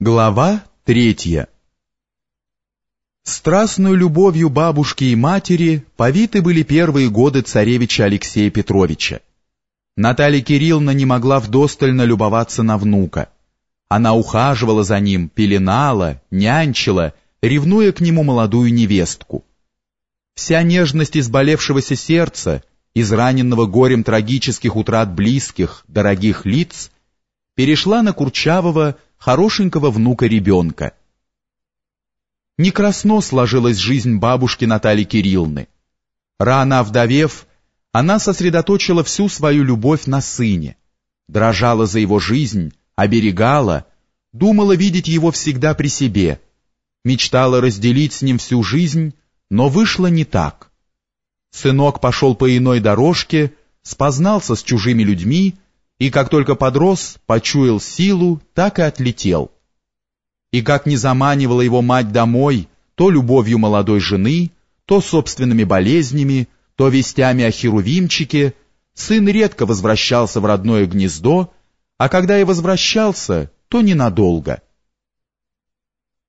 Глава третья Страстную любовью бабушки и матери повиты были первые годы царевича Алексея Петровича. Наталья Кирилловна не могла вдостально любоваться на внука. Она ухаживала за ним, пеленала, нянчила, ревнуя к нему молодую невестку. Вся нежность изболевшегося сердца, израненного горем трагических утрат близких, дорогих лиц, перешла на Курчавого, хорошенького внука-ребенка. Не красно сложилась жизнь бабушки Натальи Кирилловны. Рано овдовев, она сосредоточила всю свою любовь на сыне, дрожала за его жизнь, оберегала, думала видеть его всегда при себе, мечтала разделить с ним всю жизнь, но вышло не так. Сынок пошел по иной дорожке, спознался с чужими людьми, и как только подрос, почуял силу, так и отлетел. И как не заманивала его мать домой, то любовью молодой жены, то собственными болезнями, то вестями о Херувимчике, сын редко возвращался в родное гнездо, а когда и возвращался, то ненадолго.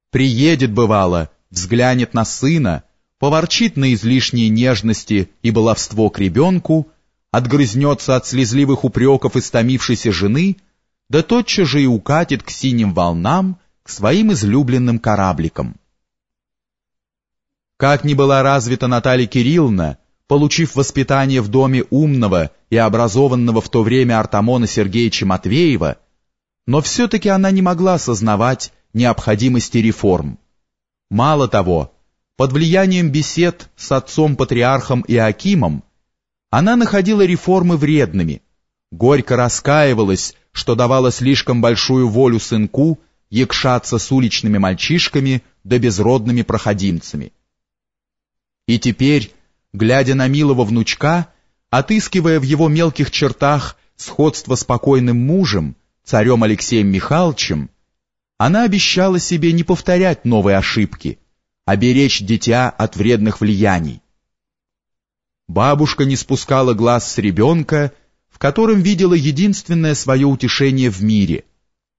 Приедет, бывало, взглянет на сына, поворчит на излишние нежности и баловство к ребенку, отгрызнется от слезливых упреков истомившейся жены, да тотчас же и укатит к синим волнам, к своим излюбленным корабликам. Как ни была развита Наталья Кирилловна, получив воспитание в доме умного и образованного в то время Артамона Сергеевича Матвеева, но все-таки она не могла сознавать необходимости реформ. Мало того, под влиянием бесед с отцом-патриархом Иакимом она находила реформы вредными, горько раскаивалась, что давала слишком большую волю сынку якшаться с уличными мальчишками да безродными проходимцами. И теперь, глядя на милого внучка, отыскивая в его мелких чертах сходство с покойным мужем, царем Алексеем Михайловичем, она обещала себе не повторять новые ошибки, а беречь дитя от вредных влияний. Бабушка не спускала глаз с ребенка, в котором видела единственное свое утешение в мире,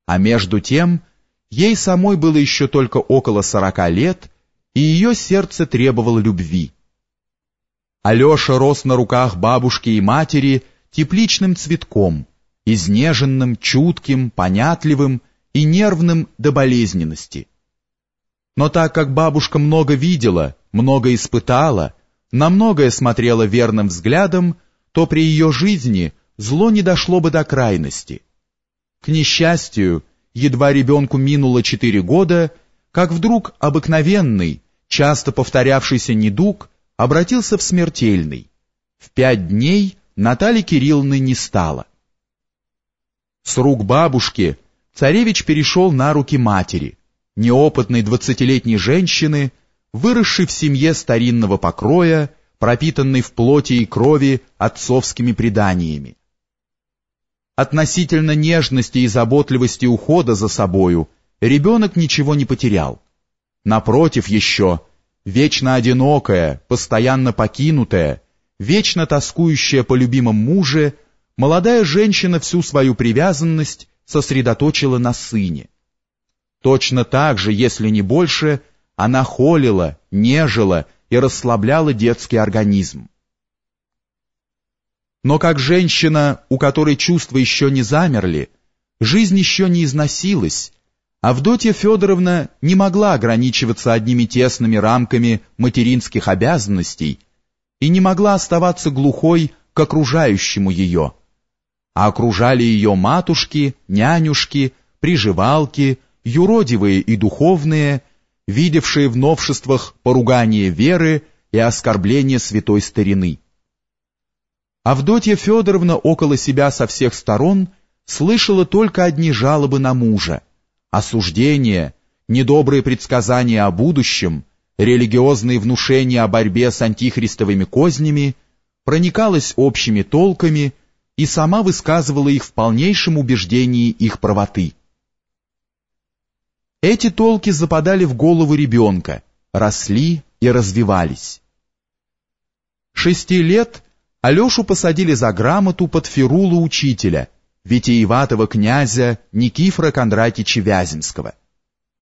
а между тем ей самой было еще только около сорока лет, и ее сердце требовало любви. Алеша рос на руках бабушки и матери тепличным цветком, изнеженным, чутким, понятливым и нервным до болезненности. Но так как бабушка много видела, много испытала, на многое смотрела верным взглядом, то при ее жизни зло не дошло бы до крайности. К несчастью, едва ребенку минуло четыре года, как вдруг обыкновенный, часто повторявшийся недуг обратился в смертельный. В пять дней Натальи Кирилловны не стало. С рук бабушки царевич перешел на руки матери, неопытной двадцатилетней женщины, выросший в семье старинного покроя, пропитанный в плоти и крови отцовскими преданиями. Относительно нежности и заботливости ухода за собою ребенок ничего не потерял. Напротив еще, вечно одинокая, постоянно покинутая, вечно тоскующая по любимом муже, молодая женщина всю свою привязанность сосредоточила на сыне. Точно так же, если не больше, она холила, нежила и расслабляла детский организм. Но как женщина, у которой чувства еще не замерли, жизнь еще не износилась, Авдотья Федоровна не могла ограничиваться одними тесными рамками материнских обязанностей и не могла оставаться глухой к окружающему ее. А окружали ее матушки, нянюшки, приживалки, юродивые и духовные, видевшие в новшествах поругание веры и оскорбление святой старины. Авдотья Федоровна около себя со всех сторон слышала только одни жалобы на мужа, осуждения, недобрые предсказания о будущем, религиозные внушения о борьбе с антихристовыми кознями, проникалась общими толками и сама высказывала их в полнейшем убеждении их правоты. Эти толки западали в голову ребенка, росли и развивались. Шести лет Алешу посадили за грамоту под фирулу учителя, витиеватого князя Никифора Кондратича Вяземского.